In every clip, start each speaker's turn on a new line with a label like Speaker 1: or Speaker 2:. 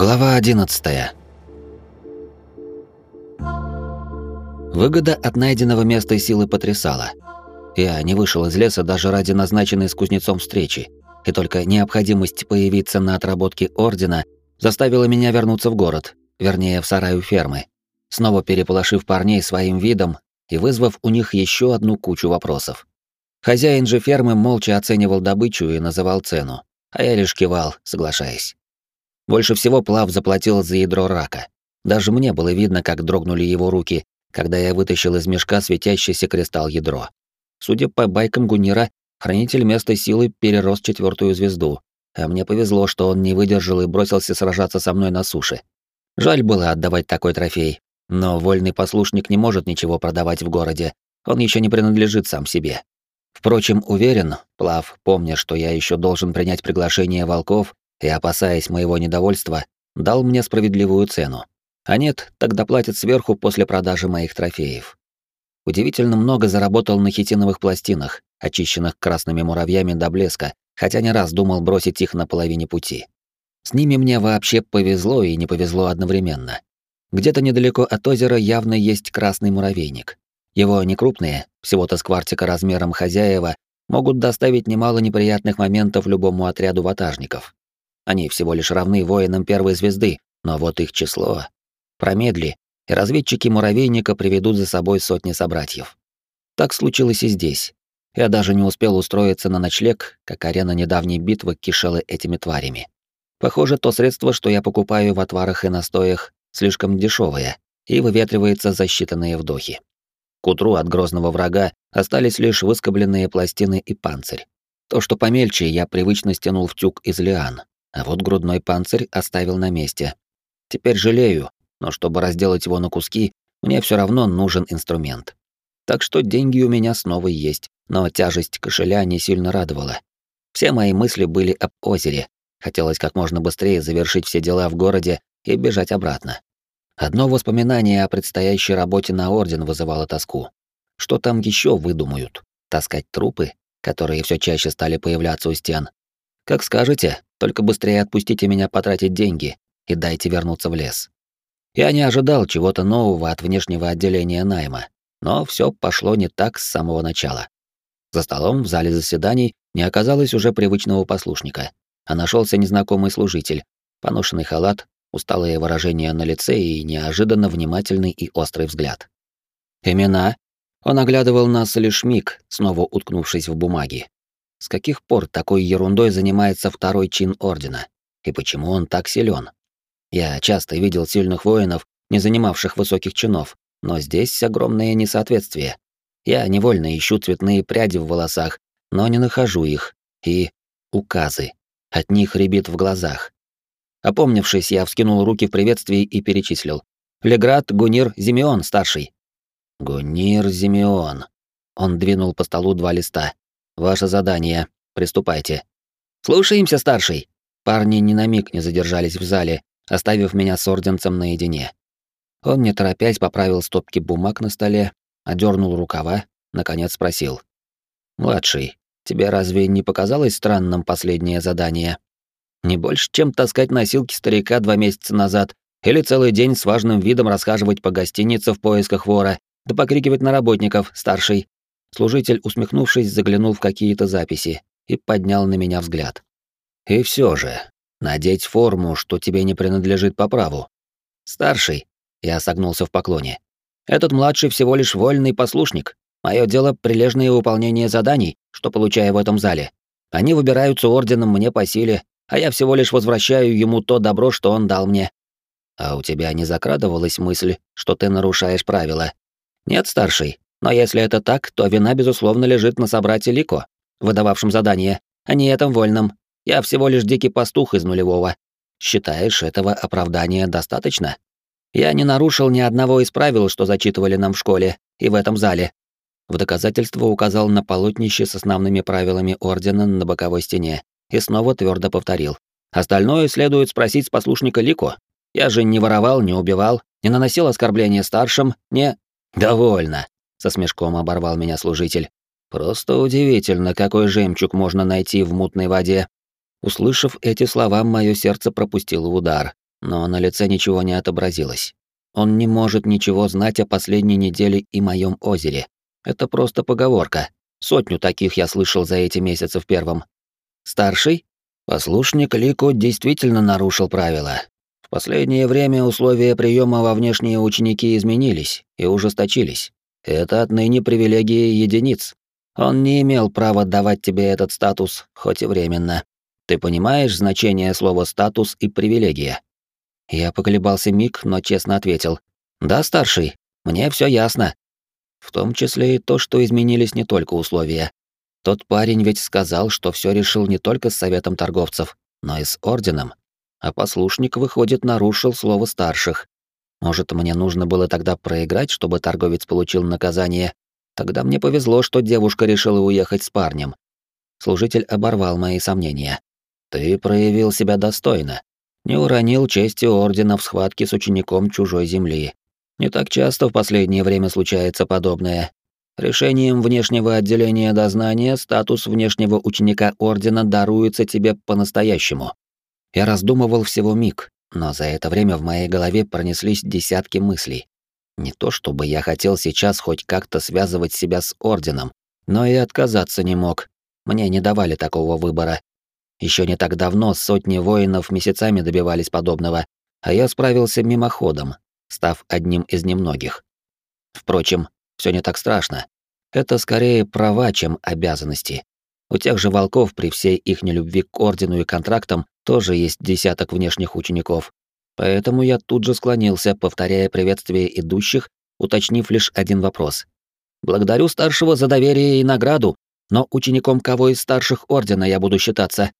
Speaker 1: Глава 11. Выгода от найденного места силы потрясала. Я не вышел из леса даже ради назначенной с кузнецом встречи, и только необходимость появиться на отработке ордена заставила меня вернуться в город, вернее, в сараю фермы, снова переполошив парней своим видом и вызвав у них еще одну кучу вопросов. Хозяин же фермы молча оценивал добычу и называл цену, а я лишь кивал, соглашаясь. Больше всего Плав заплатил за ядро рака. Даже мне было видно, как дрогнули его руки, когда я вытащил из мешка светящийся кристалл ядро. Судя по байкам Гунира, хранитель места силы перерос четвертую звезду, а мне повезло, что он не выдержал и бросился сражаться со мной на суше. Жаль было отдавать такой трофей, но вольный послушник не может ничего продавать в городе, он еще не принадлежит сам себе. Впрочем, уверен, Плав, помня, что я еще должен принять приглашение волков, и, опасаясь моего недовольства, дал мне справедливую цену. А нет, тогда платят сверху после продажи моих трофеев. Удивительно много заработал на хитиновых пластинах, очищенных красными муравьями до блеска, хотя не раз думал бросить их на половине пути. С ними мне вообще повезло и не повезло одновременно. Где-то недалеко от озера явно есть красный муравейник. Его некрупные, всего-то с квартика размером хозяева, могут доставить немало неприятных моментов любому отряду ватажников. Они всего лишь равны воинам первой звезды, но вот их число... Промедли, и разведчики муравейника приведут за собой сотни собратьев. Так случилось и здесь. Я даже не успел устроиться на ночлег, как арена недавней битвы кишела этими тварями. Похоже, то средство, что я покупаю в отварах и настоях, слишком дешевое и выветривается за считанные вдохи. К утру от грозного врага остались лишь выскобленные пластины и панцирь. То, что помельче, я привычно стянул в тюк из лиан, а вот грудной панцирь оставил на месте. Теперь жалею, но чтобы разделать его на куски, мне все равно нужен инструмент. Так что деньги у меня снова есть, но тяжесть кошеля не сильно радовала. Все мои мысли были об озере. Хотелось как можно быстрее завершить все дела в городе и бежать обратно. Одно воспоминание о предстоящей работе на Орден вызывало тоску. Что там еще выдумают? Таскать трупы, которые все чаще стали появляться у стен? Как скажете, только быстрее отпустите меня потратить деньги и дайте вернуться в лес. Я не ожидал чего-то нового от внешнего отделения найма, но все пошло не так с самого начала. За столом в зале заседаний не оказалось уже привычного послушника, а нашелся незнакомый служитель, поношенный халат, усталое выражение на лице и неожиданно внимательный и острый взгляд. Имена? Он оглядывал нас лишь миг, снова уткнувшись в бумаги. С каких пор такой ерундой занимается второй чин ордена? И почему он так силен? Я часто видел сильных воинов, не занимавших высоких чинов, но здесь огромное несоответствие. Я невольно ищу цветные пряди в волосах, но не нахожу их. И указы. От них рябит в глазах. Опомнившись, я вскинул руки в приветствии и перечислил. Леград Гунир Зимеон, старший. Гунир Зимеон. Он двинул по столу два листа. Ваше задание. Приступайте. Слушаемся, старший. Парни ни на миг не задержались в зале, оставив меня с орденцем наедине. Он, не торопясь, поправил стопки бумаг на столе, одернул рукава, наконец спросил. «Младший, тебе разве не показалось странным последнее задание? Не больше, чем таскать носилки старика два месяца назад или целый день с важным видом расхаживать по гостинице в поисках вора, да покрикивать на работников, старший. Служитель, усмехнувшись, заглянул в какие-то записи и поднял на меня взгляд. «И все же, надеть форму, что тебе не принадлежит по праву. Старший, я согнулся в поклоне. Этот младший всего лишь вольный послушник. Мое дело — прилежное выполнение заданий, что получаю в этом зале. Они выбираются орденом мне по силе, а я всего лишь возвращаю ему то добро, что он дал мне. А у тебя не закрадывалась мысль, что ты нарушаешь правила? Нет, старший, но если это так, то вина, безусловно, лежит на собрате Лико, выдававшем задание, а не этом вольном. Я всего лишь дикий пастух из нулевого. Считаешь, этого оправдания достаточно? Я не нарушил ни одного из правил, что зачитывали нам в школе и в этом зале. В доказательство указал на полотнище с основными правилами ордена на боковой стене и снова твердо повторил. Остальное следует спросить с послушника Лико. Я же не воровал, не убивал, не наносил оскорбления старшим, не... Довольно со смешком оборвал меня служитель. Просто удивительно, какой жемчуг можно найти в мутной воде. Услышав эти слова, мое сердце пропустило удар, но на лице ничего не отобразилось. Он не может ничего знать о последней неделе и моем озере. Это просто поговорка. Сотню таких я слышал за эти месяцы в первом. Старший? Послушник Лико действительно нарушил правила. В последнее время условия приема во внешние ученики изменились и ужесточились. Это отныне привилегии единиц. Он не имел права давать тебе этот статус, хоть и временно. Ты понимаешь значение слова «статус» и «привилегия»? Я поколебался миг, но честно ответил. «Да, старший, мне все ясно». В том числе и то, что изменились не только условия. Тот парень ведь сказал, что все решил не только с советом торговцев, но и с орденом. А послушник, выходит, нарушил слово старших. Может, мне нужно было тогда проиграть, чтобы торговец получил наказание? Тогда мне повезло, что девушка решила уехать с парнем. Служитель оборвал мои сомнения. Ты проявил себя достойно не уронил чести ордена в схватке с учеником чужой земли. Не так часто в последнее время случается подобное. Решением внешнего отделения дознания статус внешнего ученика ордена даруется тебе по-настоящему. Я раздумывал всего миг, но за это время в моей голове пронеслись десятки мыслей. Не то чтобы я хотел сейчас хоть как-то связывать себя с орденом, но и отказаться не мог. Мне не давали такого выбора. Еще не так давно сотни воинов месяцами добивались подобного, а я справился мимоходом, став одним из немногих. Впрочем, все не так страшно. Это скорее права, чем обязанности. У тех же волков при всей их нелюбви к ордену и контрактам тоже есть десяток внешних учеников. Поэтому я тут же склонился, повторяя приветствие идущих, уточнив лишь один вопрос. «Благодарю старшего за доверие и награду, но учеником кого из старших ордена я буду считаться?»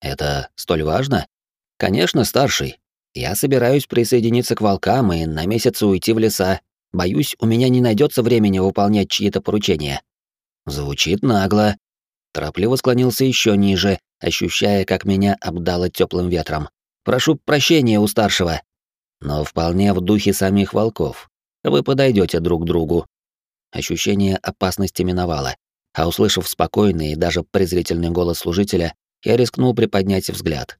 Speaker 1: Это столь важно? Конечно, старший. Я собираюсь присоединиться к волкам и на месяц уйти в леса. Боюсь, у меня не найдется времени выполнять чьи-то поручения. Звучит нагло. Торопливо склонился еще ниже, ощущая, как меня обдало теплым ветром. Прошу прощения у старшего. Но вполне в духе самих волков. Вы подойдете друг к другу. Ощущение опасности миновало, а услышав спокойный и даже презрительный голос служителя, я рискнул приподнять взгляд.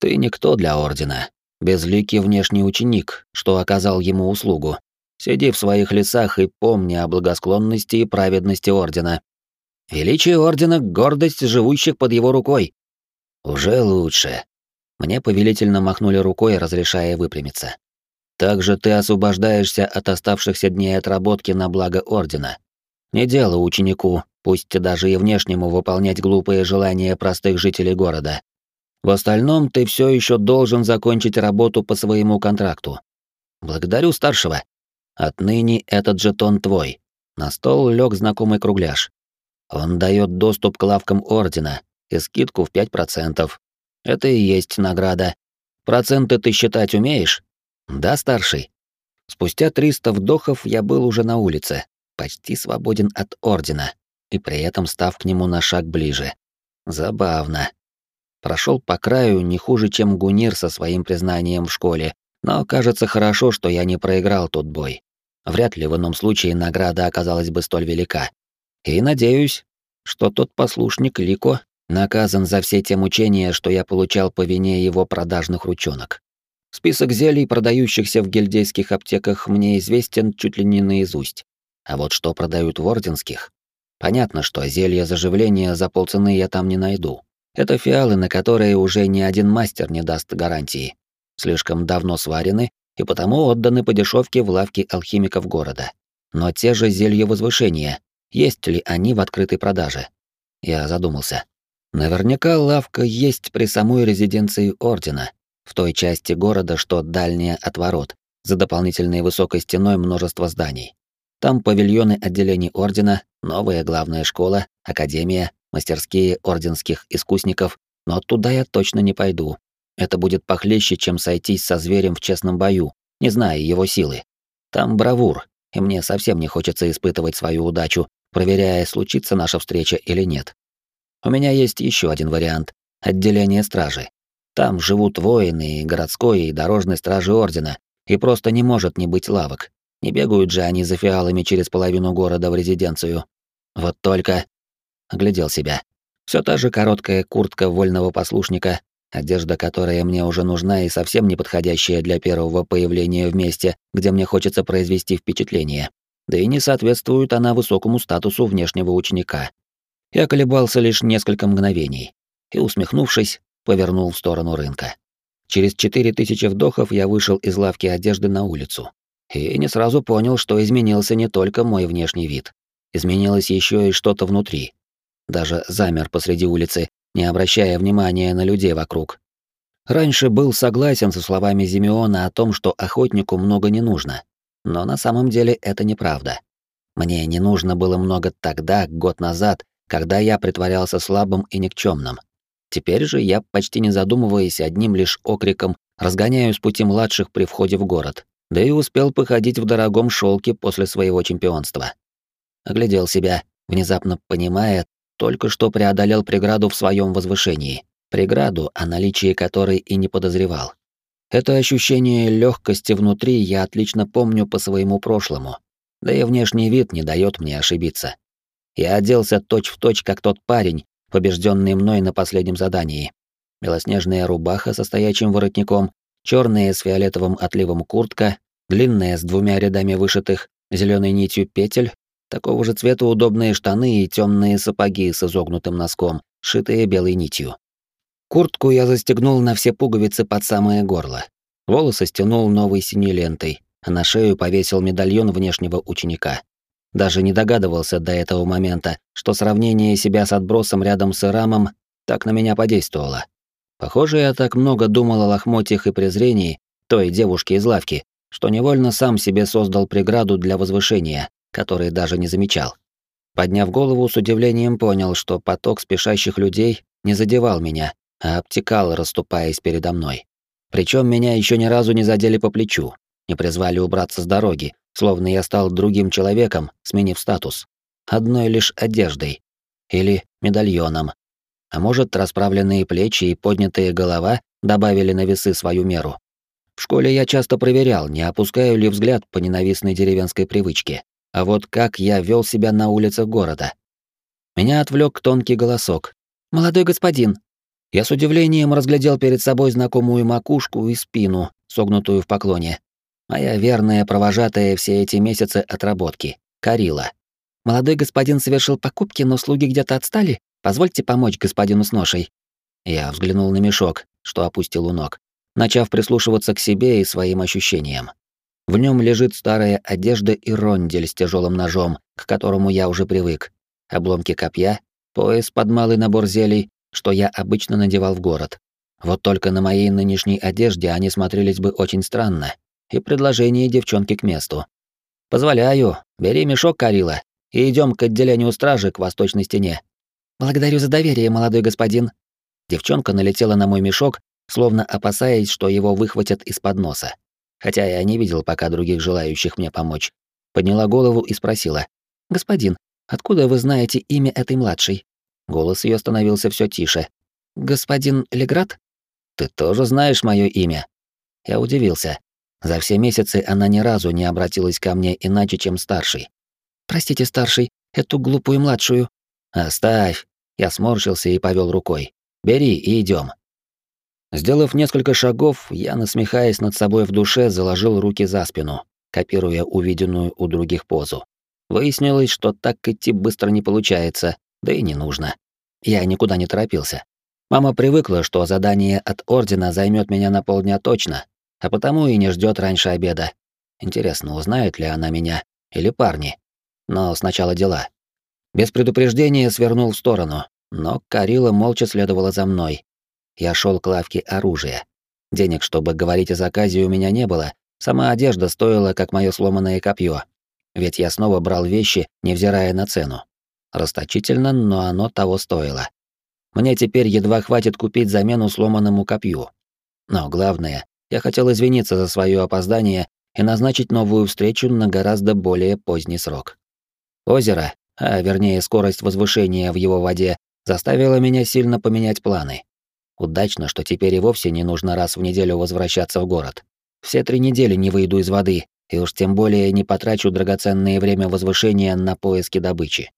Speaker 1: «Ты никто для Ордена. Безликий внешний ученик, что оказал ему услугу. Сиди в своих лесах и помни о благосклонности и праведности Ордена. Величие Ордена — гордость живущих под его рукой. Уже лучше». Мне повелительно махнули рукой, разрешая выпрямиться. «Также ты освобождаешься от оставшихся дней отработки на благо Ордена. Не дело ученику, пусть даже и внешнему, выполнять глупые желания простых жителей города. В остальном ты все еще должен закончить работу по своему контракту. Благодарю старшего. Отныне этот жетон твой. На стол лег знакомый кругляш. Он дает доступ к лавкам ордена и скидку в 5%. Это и есть награда. Проценты ты считать умеешь? Да, старший. Спустя 300 вдохов я был уже на улице, почти свободен от ордена и при этом став к нему на шаг ближе. Забавно. Прошел по краю не хуже, чем Гунир со своим признанием в школе, но кажется хорошо, что я не проиграл тот бой. Вряд ли в ином случае награда оказалась бы столь велика. И надеюсь, что тот послушник Лико наказан за все те мучения, что я получал по вине его продажных ручонок. Список зелий, продающихся в гильдейских аптеках, мне известен чуть ли не наизусть. А вот что продают в орденских, Понятно, что зелье заживления за полцены я там не найду. Это фиалы, на которые уже ни один мастер не даст гарантии. Слишком давно сварены и потому отданы по дешевке в лавки алхимиков города. Но те же зелья возвышения, есть ли они в открытой продаже? Я задумался. Наверняка лавка есть при самой резиденции ордена, в той части города, что дальняя от ворот, за дополнительной высокой стеной множество зданий. Там павильоны отделений ордена, новая главная школа, академия, мастерские орденских искусников, но туда я точно не пойду. Это будет похлеще, чем сойтись со зверем в честном бою, не зная его силы. Там бравур, и мне совсем не хочется испытывать свою удачу, проверяя, случится наша встреча или нет. У меня есть еще один вариант — отделение стражи. Там живут воины и городской, и дорожной стражи ордена, и просто не может не быть лавок. Не бегают же они за фиалами через половину города в резиденцию. Вот только... Оглядел себя. Все та же короткая куртка вольного послушника, одежда, которая мне уже нужна и совсем не подходящая для первого появления в месте, где мне хочется произвести впечатление. Да и не соответствует она высокому статусу внешнего ученика. Я колебался лишь несколько мгновений и, усмехнувшись, повернул в сторону рынка. Через четыре тысячи вдохов я вышел из лавки одежды на улицу. И не сразу понял, что изменился не только мой внешний вид. Изменилось еще и что-то внутри. Даже замер посреди улицы, не обращая внимания на людей вокруг. Раньше был согласен со словами Зимеона о том, что охотнику много не нужно. Но на самом деле это неправда. Мне не нужно было много тогда, год назад, когда я притворялся слабым и никчемным. Теперь же я, почти не задумываясь, одним лишь окриком разгоняю с пути младших при входе в город, да и успел походить в дорогом шелке после своего чемпионства. Оглядел себя, внезапно понимая, только что преодолел преграду в своем возвышении, преграду, о наличии которой и не подозревал. Это ощущение легкости внутри я отлично помню по своему прошлому, да и внешний вид не дает мне ошибиться. Я оделся точь-в-точь, точь, как тот парень, побежденный мной на последнем задании. Белоснежная рубаха со стоячим воротником, черная с фиолетовым отливом куртка, длинная с двумя рядами вышитых зеленой нитью петель, такого же цвета удобные штаны и темные сапоги с изогнутым носком, шитые белой нитью. Куртку я застегнул на все пуговицы под самое горло. Волосы стянул новой синей лентой, а на шею повесил медальон внешнего ученика. Даже не догадывался до этого момента, что сравнение себя с отбросом рядом с Ирамом так на меня подействовало. Похоже, я так много думал о лохмотьях и презрении той девушки из лавки, что невольно сам себе создал преграду для возвышения, который даже не замечал. Подняв голову, с удивлением понял, что поток спешащих людей не задевал меня, а обтекал, расступаясь передо мной. Причем меня еще ни разу не задели по плечу, не призвали убраться с дороги, словно я стал другим человеком, сменив статус. Одной лишь одеждой. Или медальоном. А может, расправленные плечи и поднятая голова добавили на весы свою меру. В школе я часто проверял, не опускаю ли взгляд по ненавистной деревенской привычке. А вот как я вел себя на улицах города. Меня отвлек тонкий голосок. «Молодой господин!» Я с удивлением разглядел перед собой знакомую макушку и спину, согнутую в поклоне. Моя верная провожатая все эти месяцы отработки, Карила. Молодой господин совершил покупки, но слуги где-то отстали. Позвольте помочь господину с ношей. Я взглянул на мешок, что опустил у ног, начав прислушиваться к себе и своим ощущениям. В нем лежит старая одежда и рондель с тяжелым ножом, к которому я уже привык. Обломки копья, пояс под малый набор зелий, что я обычно надевал в город. Вот только на моей нынешней одежде они смотрелись бы очень странно, и предложение девчонки к месту. «Позволяю. Бери мешок, Карила, и идем к отделению стражи к восточной стене». «Благодарю за доверие, молодой господин». Девчонка налетела на мой мешок, словно опасаясь, что его выхватят из-под носа. Хотя я не видел пока других желающих мне помочь. Подняла голову и спросила. «Господин, откуда вы знаете имя этой младшей?» Голос ее становился все тише. «Господин Леград?» «Ты тоже знаешь мое имя?» Я удивился. За все месяцы она ни разу не обратилась ко мне иначе, чем старший. «Простите, старший, эту глупую младшую». «Оставь!» Я сморщился и повел рукой. «Бери и идем. Сделав несколько шагов, я, насмехаясь над собой в душе, заложил руки за спину, копируя увиденную у других позу. Выяснилось, что так идти быстро не получается, да и не нужно. Я никуда не торопился. Мама привыкла, что задание от Ордена займет меня на полдня точно, а потому и не ждет раньше обеда. Интересно, узнает ли она меня или парни. Но сначала дела. Без предупреждения свернул в сторону, но Карила молча следовала за мной. Я шел к лавке оружия. Денег, чтобы говорить о заказе, у меня не было. Сама одежда стоила, как мое сломанное копье. Ведь я снова брал вещи, невзирая на цену. Расточительно, но оно того стоило. Мне теперь едва хватит купить замену сломанному копью. Но главное, я хотел извиниться за свое опоздание и назначить новую встречу на гораздо более поздний срок. Озеро, а вернее скорость возвышения в его воде, заставило меня сильно поменять планы. Удачно, что теперь и вовсе не нужно раз в неделю возвращаться в город. Все три недели не выйду из воды, и уж тем более не потрачу драгоценное время возвышения на поиски добычи.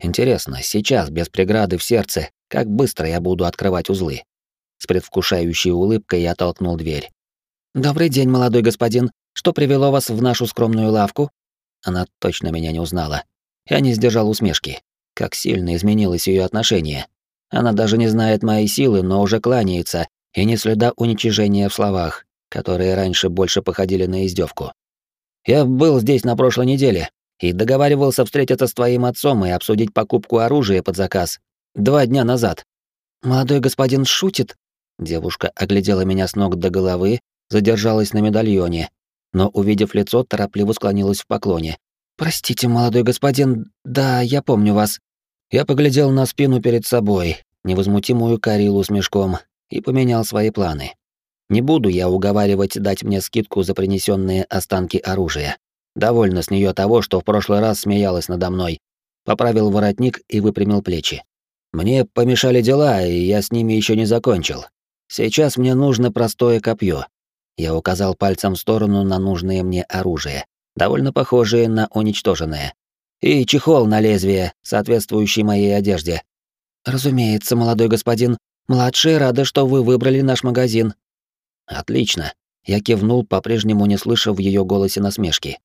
Speaker 1: Интересно, сейчас, без преграды в сердце, как быстро я буду открывать узлы? с предвкушающей улыбкой я толкнул дверь.
Speaker 2: «Добрый день, молодой господин. Что привело вас в нашу скромную лавку?»
Speaker 1: Она точно меня не узнала. Я не сдержал усмешки. Как сильно изменилось ее отношение. Она даже не знает моей силы, но уже кланяется, и не следа уничижения в словах, которые раньше больше походили на издевку. «Я был здесь на прошлой неделе и договаривался встретиться с твоим отцом и обсудить покупку оружия под заказ. Два дня назад».
Speaker 2: «Молодой господин шутит?»
Speaker 1: Девушка оглядела меня с ног до головы, задержалась на медальоне, но, увидев лицо, торопливо склонилась в поклоне.
Speaker 2: «Простите, молодой господин, да, я помню вас».
Speaker 1: Я поглядел на спину перед собой, невозмутимую Карилу с мешком, и поменял свои планы. Не буду я уговаривать дать мне скидку за принесенные останки оружия. Довольно с нее того, что в прошлый раз смеялась надо мной. Поправил воротник и выпрямил плечи. Мне помешали дела, и я с ними еще не закончил. Сейчас мне нужно простое копье, я указал пальцем в сторону на нужное мне оружие, довольно похожее на уничтоженное. И чехол на лезвие, соответствующий моей одежде.
Speaker 2: Разумеется, молодой господин. Младшие рады, что вы выбрали наш магазин.
Speaker 1: Отлично. Я кивнул, по-прежнему не слыша в ее голосе насмешки.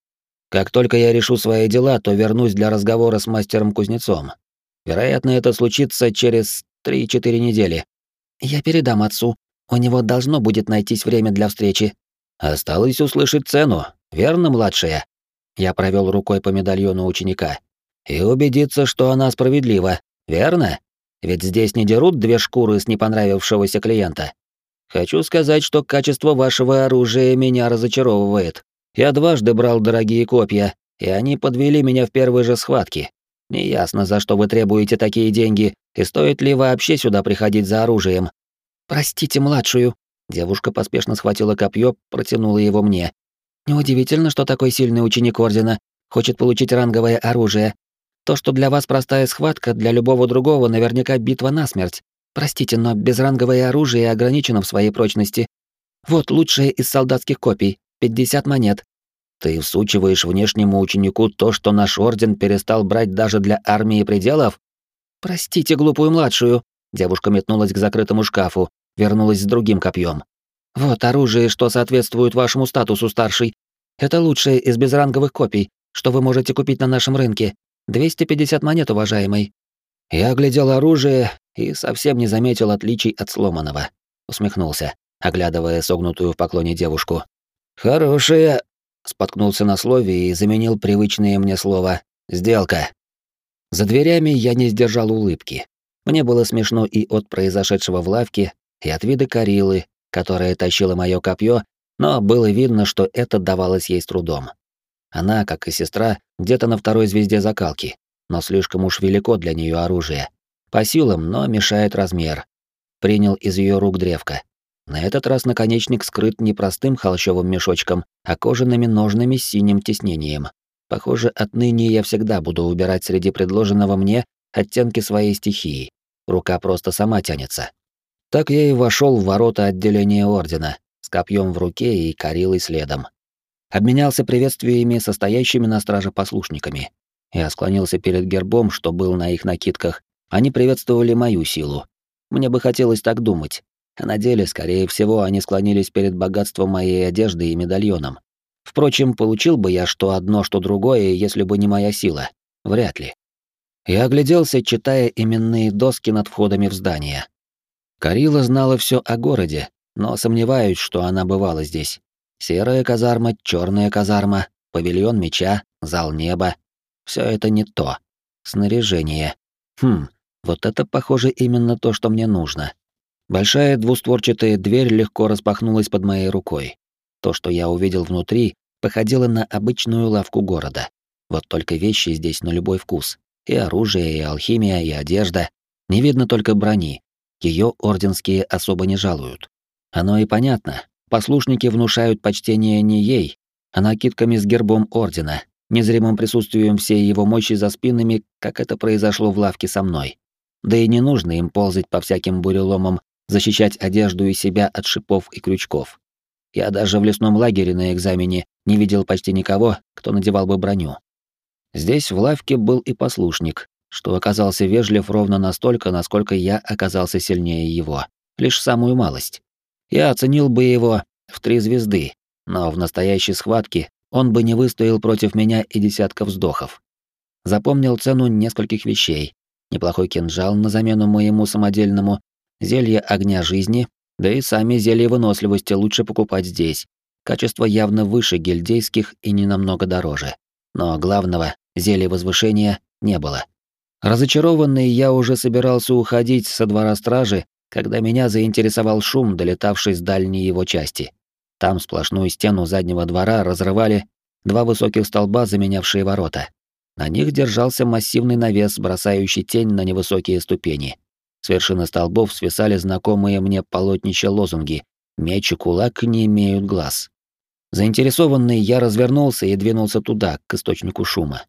Speaker 1: Как только я решу свои дела, то вернусь для разговора с мастером-кузнецом. Вероятно, это случится через 3-4 недели.
Speaker 2: Я передам отцу. У него должно будет найтись время для встречи.
Speaker 1: Осталось услышать цену, верно, младшая? Я провел рукой по медальону ученика. И убедиться, что она справедлива, верно? Ведь здесь не дерут две шкуры с непонравившегося клиента. Хочу сказать, что качество вашего оружия меня разочаровывает. Я дважды брал дорогие копья, и они подвели меня в первой же схватке. Неясно, за что вы требуете такие деньги, и стоит ли вообще сюда приходить за оружием.
Speaker 2: «Простите младшую». Девушка поспешно схватила копье, протянула его мне. «Неудивительно, что такой сильный ученик Ордена хочет получить ранговое оружие. То, что для вас простая схватка, для любого другого наверняка битва насмерть. Простите, но безранговое оружие ограничено в своей прочности. Вот лучшее из солдатских копий, 50 монет.
Speaker 1: Ты всучиваешь внешнему ученику то, что наш орден перестал брать даже для армии пределов?
Speaker 2: Простите глупую младшую, Девушка метнулась к закрытому шкафу, вернулась с другим копьем. «Вот оружие, что соответствует вашему статусу, старший. Это лучшее из безранговых копий, что вы можете купить на нашем рынке. 250 монет, уважаемый».
Speaker 1: Я оглядел оружие и совсем не заметил отличий от сломанного. Усмехнулся, оглядывая согнутую в поклоне девушку. «Хорошая...» — споткнулся на слове и заменил привычное мне слово «сделка». За дверями я не сдержал улыбки. Мне было смешно и от произошедшего в лавке, и от вида Карилы, которая тащила моё копье, но было видно, что это давалось ей с трудом. Она, как и сестра, где-то на второй звезде закалки, но слишком уж велико для неё оружие. По силам, но мешает размер. Принял из её рук древко. На этот раз наконечник скрыт не простым холщовым мешочком, а кожаными ножными синим тиснением. Похоже, отныне я всегда буду убирать среди предложенного мне оттенки своей стихии. Рука просто сама тянется. Так я и вошел в ворота отделения ордена, с копьем в руке и карилой следом. Обменялся приветствиями со стоящими на страже послушниками. Я склонился перед гербом, что был на их накидках. Они приветствовали мою силу. Мне бы хотелось так думать. А на деле, скорее всего, они склонились перед богатством моей одежды и медальоном. Впрочем, получил бы я что одно, что другое, если бы не моя сила. Вряд ли. Я огляделся, читая именные доски над входами в здание. Карила знала все о городе, но сомневаюсь, что она бывала здесь. Серая казарма, черная казарма, павильон меча, зал неба. Все это не то. Снаряжение. Хм, вот это, похоже, именно то, что мне нужно. Большая двустворчатая дверь легко распахнулась под моей рукой. То, что я увидел внутри, походило на обычную лавку города. Вот только вещи здесь на любой вкус. И оружие, и алхимия, и одежда. Не видно только брони. Ее орденские особо не жалуют. Оно и понятно. Послушники внушают почтение не ей, а накидками с гербом ордена, незримым присутствием всей его мощи за спинами, как это произошло в лавке со мной. Да и не нужно им ползать по всяким буреломам, защищать одежду и себя от шипов и крючков. Я даже в лесном лагере на экзамене не видел почти никого, кто надевал бы броню. Здесь в лавке был и послушник, что оказался вежлив ровно настолько, насколько я оказался сильнее его. лишь самую малость. Я оценил бы его в три звезды, но в настоящей схватке он бы не выстоял против меня и десятков вздохов. Запомнил цену нескольких вещей. Неплохой кинжал на замену моему самодельному, зелье огня жизни, да и сами зелья выносливости лучше покупать здесь. Качество явно выше гильдейских и не намного дороже. Но главного, зелья возвышения, не было. Разочарованный, я уже собирался уходить со двора стражи, когда меня заинтересовал шум, долетавший с дальней его части. Там сплошную стену заднего двора разрывали два высоких столба, заменявшие ворота. На них держался массивный навес, бросающий тень на невысокие ступени. С вершины столбов свисали знакомые мне полотнища лозунги «Меч и кулак не имеют глаз». Заинтересованный, я развернулся и двинулся туда, к источнику шума.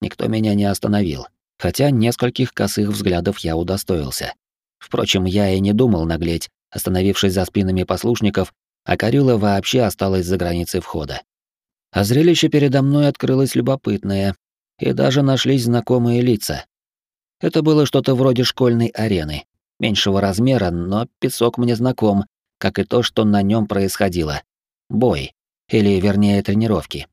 Speaker 1: Никто меня не остановил, хотя нескольких косых взглядов я удостоился. Впрочем, я и не думал наглеть, остановившись за спинами послушников, а Карюла вообще осталась за границей входа. А зрелище передо мной открылось любопытное, и даже нашлись знакомые лица. Это было что-то вроде школьной арены, меньшего размера, но песок мне знаком, как и то, что на нем происходило. Бой, или вернее тренировки.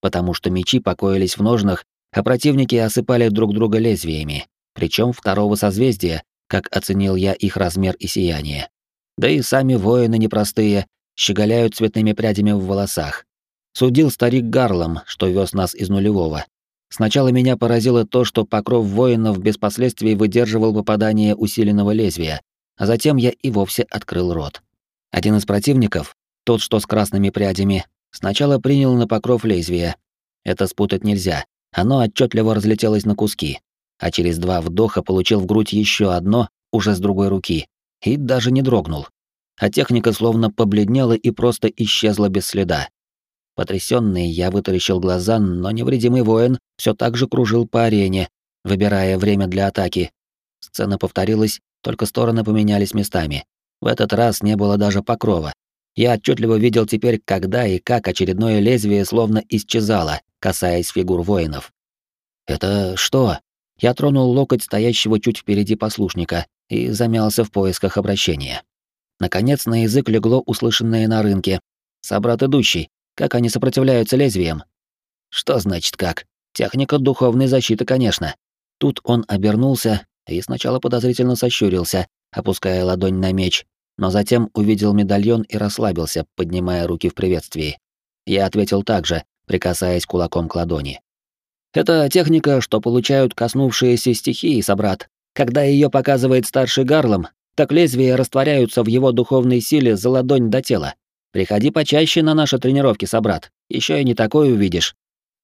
Speaker 1: Потому что мечи покоились в ножнах, а противники осыпали друг друга лезвиями, причем второго созвездия, как оценил я их размер и сияние. Да и сами воины непростые, щеголяют цветными прядями в волосах. Судил старик Гарлом, что вез нас из нулевого. Сначала меня поразило то, что покров воинов без последствий выдерживал попадание усиленного лезвия, а затем я и вовсе открыл рот. Один из противников, тот, что с красными прядями, сначала принял на покров лезвия. Это спутать нельзя, оно отчетливо разлетелось на куски, а через два вдоха получил в грудь еще одно, уже с другой руки, и даже не дрогнул. А техника словно побледнела и просто исчезла без следа. Потрясенный, я вытаращил глаза, но невредимый воин все так же кружил по арене, выбирая время для атаки. Сцена повторилась, только стороны поменялись местами. В этот раз не было даже покрова. Я отчетливо видел теперь, когда и как очередное лезвие словно исчезало, касаясь фигур воинов. «Это что?» Я тронул локоть стоящего чуть впереди послушника и замялся в поисках обращения. Наконец на язык легло услышанное на рынке. «Собрат идущий, как они сопротивляются лезвиям?» «Что значит как? Техника духовной защиты, конечно». Тут он обернулся и сначала подозрительно сощурился, опуская ладонь на меч, но затем увидел медальон и расслабился, поднимая руки в приветствии. Я ответил так же, прикасаясь кулаком к ладони. Это техника, что получают коснувшиеся стихии, собрат. Когда ее показывает старший Гарлом, так лезвия растворяются в его духовной силе за ладонь до тела. Приходи почаще на наши тренировки, собрат. Еще и не такое увидишь.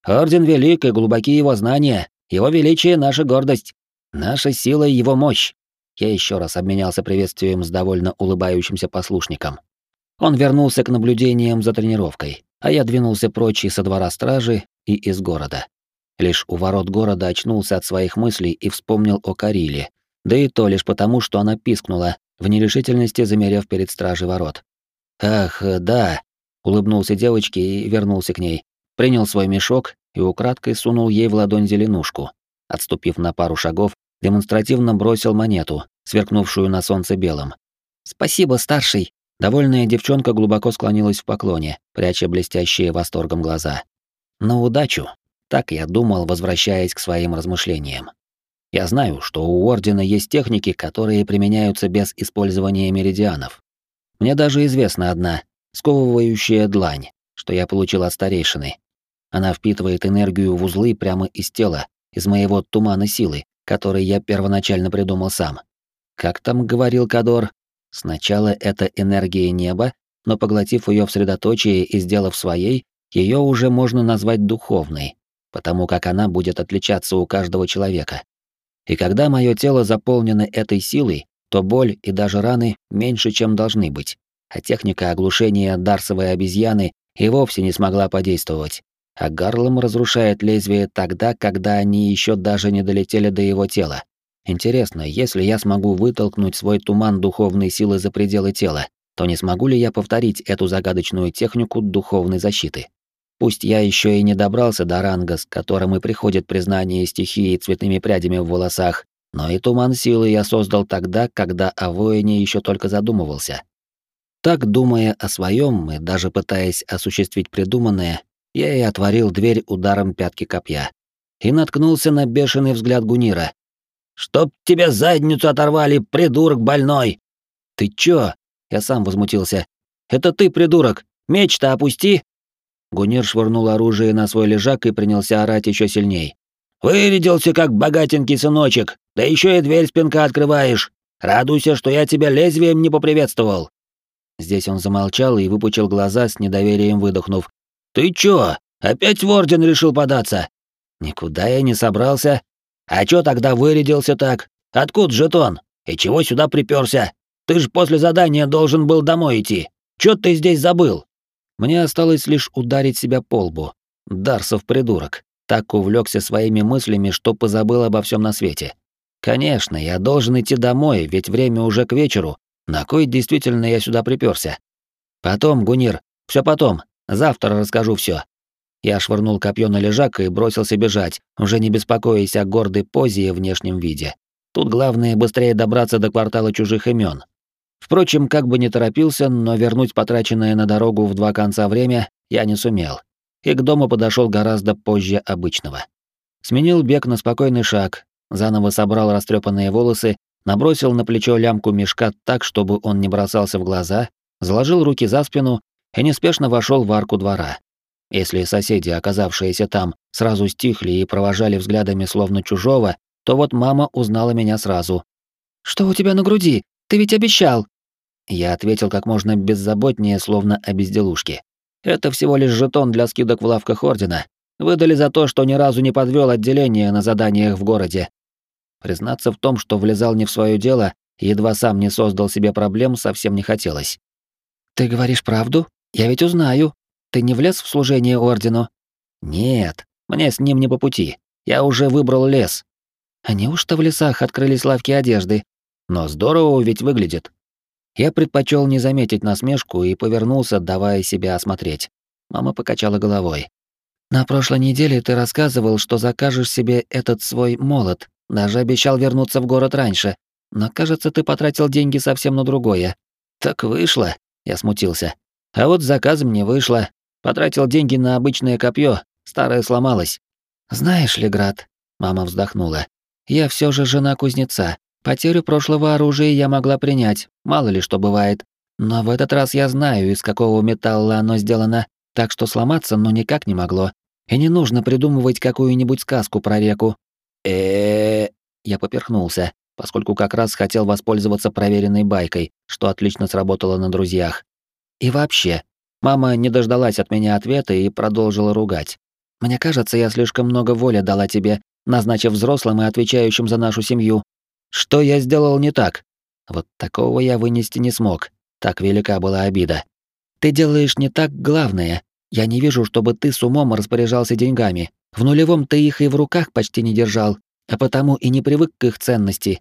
Speaker 1: Орден велик и глубоки его знания. Его величие — наша гордость. Наша сила — его мощь. Я еще раз обменялся приветствием с довольно улыбающимся послушником. Он вернулся к наблюдениям за тренировкой, а я двинулся прочь со двора стражи и из города. Лишь у ворот города очнулся от своих мыслей и вспомнил о Кариле. Да и то лишь потому, что она пискнула, в нерешительности замерев перед стражей ворот. «Ах, да!» — улыбнулся девочке и вернулся к ней. Принял свой мешок и украдкой сунул ей в ладонь зеленушку. Отступив на пару шагов, демонстративно бросил монету, сверкнувшую на солнце белым. «Спасибо, старший!» Довольная девчонка глубоко склонилась в поклоне, пряча блестящие восторгом глаза. «На удачу!» Так я думал, возвращаясь к своим размышлениям. Я знаю, что у Ордена есть техники, которые применяются без использования меридианов. Мне даже известна одна, сковывающая длань, что я получил от старейшины. Она впитывает энергию в узлы прямо из тела, из моего тумана силы, который я первоначально придумал сам. Как там говорил Кадор, сначала это энергия неба, но поглотив ее в средоточие и сделав своей, ее уже можно назвать духовной, потому как она будет отличаться у каждого человека. И когда мое тело заполнено этой силой, то боль и даже раны меньше, чем должны быть, а техника оглушения дарсовой обезьяны и вовсе не смогла подействовать. А Гарлом разрушает лезвие тогда, когда они еще даже не долетели до его тела. Интересно, если я смогу вытолкнуть свой туман духовной силы за пределы тела, то не смогу ли я повторить эту загадочную технику духовной защиты? Пусть я еще и не добрался до ранга, с которым и приходит признание стихии цветными прядями в волосах, Но и туман силы я создал тогда, когда о воине еще только задумывался. Так, думая о своем и даже пытаясь осуществить придуманное, я и отворил дверь ударом пятки копья. И наткнулся на бешеный взгляд Гунира. «Чтоб тебе задницу оторвали, придурок больной!» «Ты чё?» — я сам возмутился. «Это ты, придурок! Меч-то опусти!» Гунир швырнул оружие на свой лежак и принялся орать еще сильней. «Вырядился, как богатенький сыночек, да еще и дверь спинка открываешь! Радуйся, что я тебя лезвием не поприветствовал!» Здесь он замолчал и выпучил глаза с недоверием выдохнув. «Ты чё, опять в Орден решил податься?» «Никуда я не собрался. А чё тогда вырядился так? Откуда жетон? И чего сюда припёрся? Ты ж после задания должен был домой идти. Чё ты здесь забыл?» Мне осталось лишь ударить себя по лбу. Дарсов придурок. Так увлекся своими мыслями, что позабыл обо всем на свете. Конечно, я должен идти домой, ведь время уже к вечеру, на кой действительно я сюда приперся? Потом, Гунир, все потом. Завтра расскажу все. Я швырнул копье на лежак и бросился бежать, уже не беспокоясь о гордой позе и внешнем виде. Тут главное быстрее добраться до квартала чужих имен. Впрочем, как бы не торопился, но вернуть потраченное на дорогу в два конца время я не сумел. И к дому подошел гораздо позже обычного. Сменил бег на спокойный шаг, заново собрал растрепанные волосы набросил на плечо лямку мешка так, чтобы он не бросался в глаза, заложил руки за спину и неспешно вошел в арку двора. Если соседи, оказавшиеся там, сразу стихли и провожали взглядами словно чужого, то вот мама узнала меня сразу. «Что у тебя на груди? Ты ведь обещал!» Я ответил как можно беззаботнее, словно о безделушке. «Это всего лишь жетон для скидок в лавках Ордена. Выдали за то, что ни разу не подвел отделение на заданиях в городе. Признаться в том, что влезал не в свое дело едва сам не создал себе проблем, совсем не хотелось. «Ты говоришь правду? Я ведь узнаю. Ты не влез в служение ордену?» «Нет, мне с ним не по пути. Я уже выбрал лес». «А неужто в лесах открылись лавки одежды? Но здорово ведь выглядит». Я предпочел не заметить насмешку и повернулся, давая себя осмотреть. Мама покачала головой. «На прошлой неделе ты рассказывал, что закажешь себе этот свой молот, даже обещал вернуться в город раньше. Но, кажется, ты потратил деньги совсем на другое. Так вышло, я смутился. А вот заказ мне вышло. Потратил деньги на обычное копье, старое сломалось. Знаешь ли, Град, мама вздохнула. Я все же жена кузнеца. Потерю прошлого оружия я могла принять, мало ли что бывает. Но в этот раз я знаю, из какого металла оно сделано, так что сломаться ну никак не могло. И не нужно придумывать какую-нибудь сказку про реку, э Я поперхнулся, поскольку как раз хотел воспользоваться проверенной байкой, что отлично сработало на друзьях. И вообще, мама не дождалась от меня ответа и продолжила ругать. Мне кажется, я слишком много воли дала тебе, назначив взрослым и отвечающим за нашу семью. Что я сделал не так? Вот такого я вынести не смог. Так велика была обида. Ты делаешь не так главное. Я не вижу, чтобы ты с умом распоряжался деньгами, в нулевом ты их и в руках почти не держал, а потому и не привык к их ценности.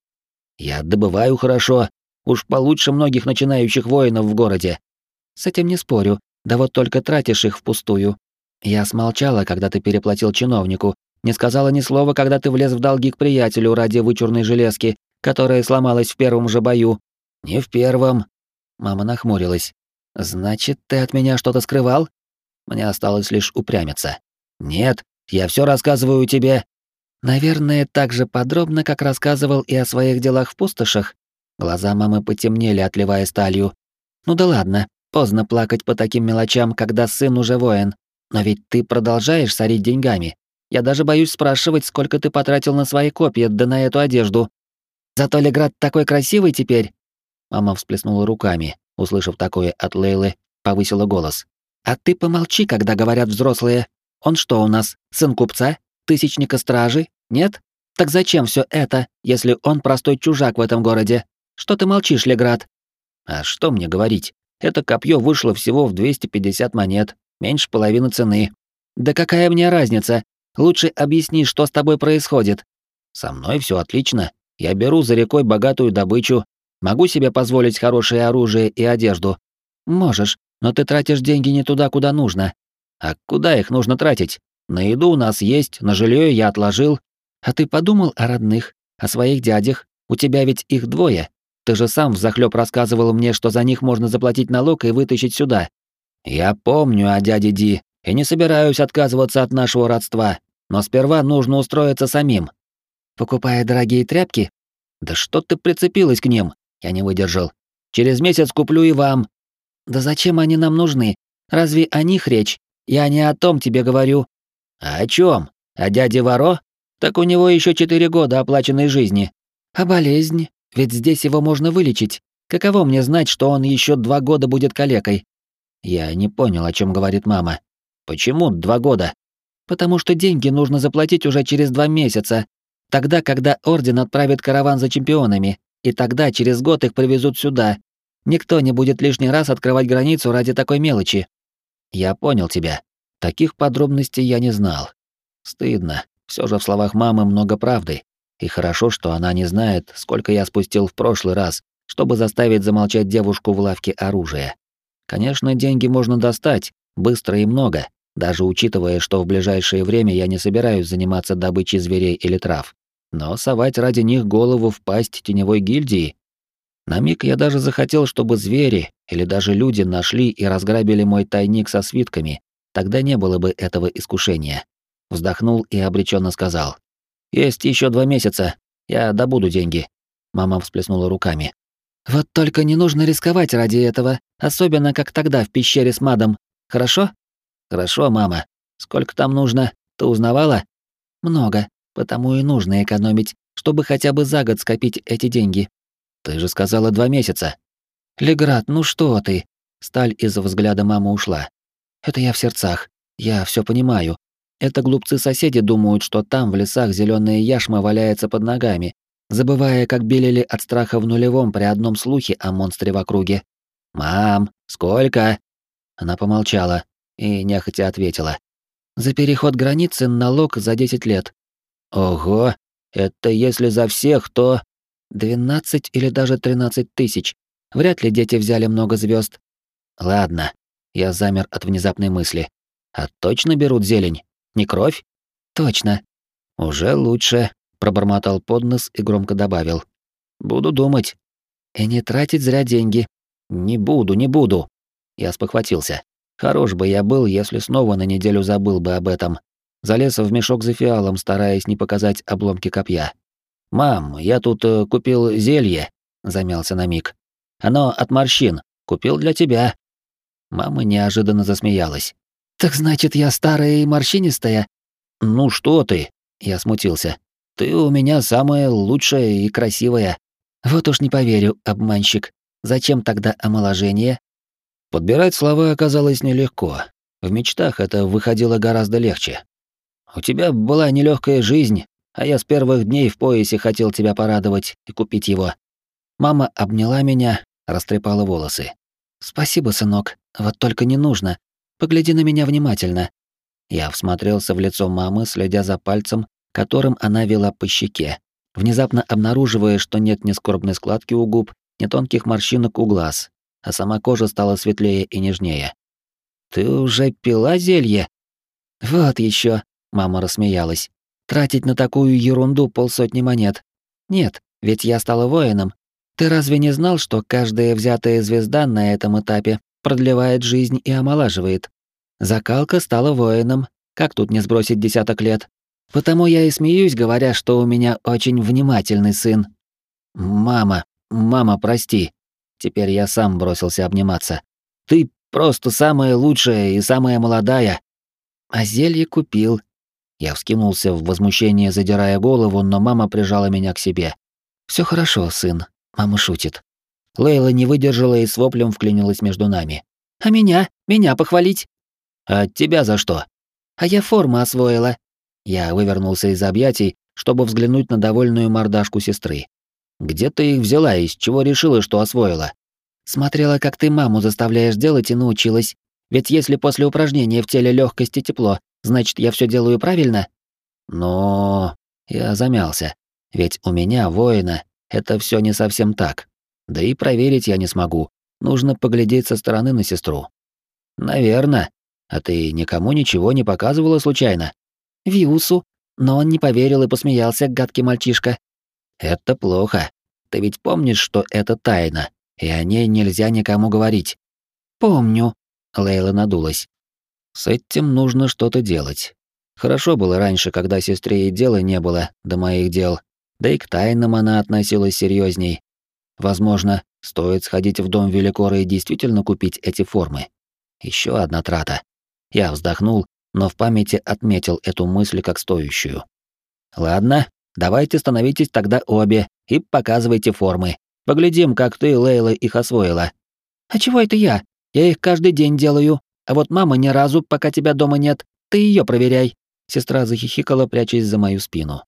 Speaker 1: Я добываю хорошо, уж получше многих начинающих воинов в городе. С этим не спорю, да вот только тратишь их впустую. Я смолчала, когда ты переплатил чиновнику, не сказала ни слова, когда ты влез в долги к приятелю ради вычурной железки, которая сломалась в первом же бою. Не в первом. Мама нахмурилась. Значит, ты от меня что-то скрывал? Мне осталось лишь упрямиться. Нет, я все рассказываю тебе. Наверное, так же подробно, как рассказывал и о своих делах в пустошах. Глаза мамы потемнели, отливая сталью. Ну да ладно, поздно плакать по таким мелочам, когда сын уже воин. Но ведь ты продолжаешь сорить деньгами. Я даже боюсь спрашивать, сколько ты потратил на свои копья, да на эту одежду. Зато Леград такой красивый теперь. Мама всплеснула руками, услышав такое от Лейлы, повысила голос. А ты помолчи, когда говорят взрослые. Он что у нас, сын купца? Тысячника стражи? Нет? Так зачем все это, если он простой чужак в этом городе? Что ты молчишь, Леград? А что мне говорить? Это копье вышло всего в 250 монет, меньше половины цены. Да какая мне разница? Лучше объясни, что с тобой происходит. Со мной все отлично. Я беру за рекой богатую добычу, могу себе позволить хорошее оружие и одежду. Можешь, но ты тратишь деньги не туда, куда нужно. А куда их нужно тратить? На еду у нас есть, на жилье я отложил. А ты подумал о родных?
Speaker 2: О своих дядях? У тебя ведь их двое. Ты же сам взахлёб рассказывал мне, что за них можно заплатить налог и вытащить сюда. Я помню о дяде Ди и не собираюсь отказываться от нашего родства, но сперва нужно устроиться самим. Покупая дорогие тряпки? Да что ты прицепилась к ним? Я не выдержал. Через месяц куплю и вам. Да зачем они нам нужны? Разве о них речь? Я не о том тебе говорю. А о чем? О дяде Варо? Так у него еще четыре года оплаченной жизни. А болезнь? Ведь здесь его можно вылечить. Каково мне знать, что он еще два года будет калекой? Я не понял, о чем говорит мама. Почему два года? Потому что деньги нужно заплатить уже через два месяца. Тогда, когда Орден отправит караван за чемпионами. И тогда через год их привезут сюда. Никто не будет лишний раз открывать границу ради такой мелочи. Я понял тебя. Таких подробностей я не знал. Стыдно. Все же в словах мамы много правды. И хорошо, что она не знает, сколько я спустил в прошлый раз, чтобы заставить замолчать девушку в лавке оружия. Конечно, деньги можно достать, быстро и много, даже учитывая, что в ближайшее время я не собираюсь заниматься добычей зверей или трав. Но совать ради них голову в пасть теневой гильдии? На миг я даже захотел, чтобы звери или даже люди нашли и разграбили мой тайник со свитками, тогда не было бы этого искушения. Вздохнул и обреченно сказал. «Есть еще два месяца, я добуду деньги». Мама всплеснула руками. «Вот только не нужно рисковать ради этого, особенно как тогда в пещере с Мадом. Хорошо?» «Хорошо, мама. Сколько там нужно? Ты узнавала?» «Много потому и нужно экономить, чтобы хотя бы за год скопить эти деньги. Ты же сказала два месяца. Леград, ну что ты? Сталь из взгляда мамы ушла. Это я в сердцах. Я все понимаю. Это глупцы-соседи думают, что там в лесах зеленая яшма валяется под ногами, забывая, как белели от страха в нулевом при одном слухе о монстре в округе. «Мам, сколько?» Она помолчала и нехотя ответила. «За переход границы налог за 10 лет. Ого, это если за всех, то... двенадцать или даже тринадцать тысяч. Вряд ли дети взяли много звезд. Ладно, я замер от внезапной мысли. А точно берут зелень? Не кровь? Точно. Уже лучше, пробормотал под нос и громко добавил. Буду думать. И не тратить зря деньги. Не буду, не буду. Я спохватился. Хорош бы я был, если снова на неделю забыл бы об этом. Залез в мешок за фиалом, стараясь не показать обломки копья. «Мам, я тут э, купил зелье», — замялся на миг. «Оно от морщин. Купил для тебя». Мама неожиданно засмеялась. «Так значит, я старая и морщинистая?» «Ну что ты?» — я смутился. «Ты у меня самая лучшая и красивая». «Вот уж не поверю, обманщик. Зачем тогда омоложение?» Подбирать слова оказалось нелегко. В мечтах это выходило гораздо легче. У тебя была нелегкая жизнь, а я с первых дней в поясе хотел тебя порадовать и купить его. Мама обняла меня, растрепала волосы. Спасибо, сынок, вот только не нужно. Погляди на меня внимательно. Я всмотрелся в лицо мамы, следя за пальцем, которым она вела по щеке, внезапно обнаруживая, что нет ни скорбной складки у губ, ни тонких морщинок у глаз, а сама кожа стала светлее и нежнее. Ты уже пила зелье? Вот еще, Мама рассмеялась. Тратить на такую ерунду полсотни монет. Нет, ведь я стала воином. Ты разве не знал, что каждая взятая звезда на этом этапе продлевает жизнь и омолаживает? Закалка стала воином. Как тут не сбросить десяток лет? Потому я и смеюсь, говоря, что у меня очень внимательный сын. Мама, мама, прости. Теперь я сам бросился обниматься. Ты просто самая лучшая и самая молодая. А зелье купил, я вскинулся в возмущение, задирая голову, но мама прижала меня к себе. Все хорошо, сын. Мама шутит. Лейла не выдержала и с воплем вклинилась между нами. А меня? Меня похвалить? А тебя за что? А я форму освоила. Я вывернулся из объятий, чтобы взглянуть на довольную мордашку сестры. Где ты их взяла и с чего решила, что освоила? Смотрела, как ты маму заставляешь делать и научилась. Ведь если после упражнения в теле легкость и тепло, Значит, я все делаю правильно? Но я замялся. Ведь у меня, воина, это все не совсем так. Да и проверить я не смогу. Нужно поглядеть со стороны на сестру. Наверно. А ты никому ничего не показывала случайно? Виусу. Но он не поверил и посмеялся, гадкий мальчишка.
Speaker 1: Это плохо. Ты ведь помнишь, что это тайна, и о ней нельзя никому говорить.
Speaker 2: Помню.
Speaker 1: Лейла надулась. С этим нужно что-то делать. Хорошо было раньше, когда сестре и дела не было до моих дел, да и к тайнам она относилась серьезней. Возможно, стоит сходить в дом Великора и действительно купить эти формы. Еще одна трата. Я вздохнул, но в памяти отметил эту мысль как стоящую. Ладно, давайте становитесь тогда обе и показывайте формы. Поглядим, как ты, Лейла, их освоила.
Speaker 2: А чего это я? Я их каждый день делаю. А вот мама ни разу, пока тебя дома нет. Ты ее проверяй. Сестра захихикала, прячась за мою спину.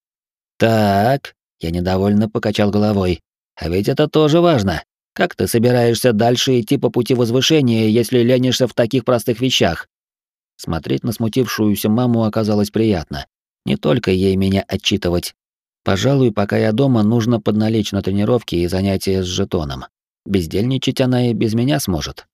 Speaker 1: Так, я недовольно покачал головой. А ведь это тоже важно. Как ты собираешься дальше идти по пути возвышения, если ленишься в таких простых вещах? Смотреть на смутившуюся маму оказалось приятно. Не только ей меня отчитывать. Пожалуй, пока я дома, нужно подналечь на тренировки и занятия с жетоном. Бездельничать она и без меня сможет.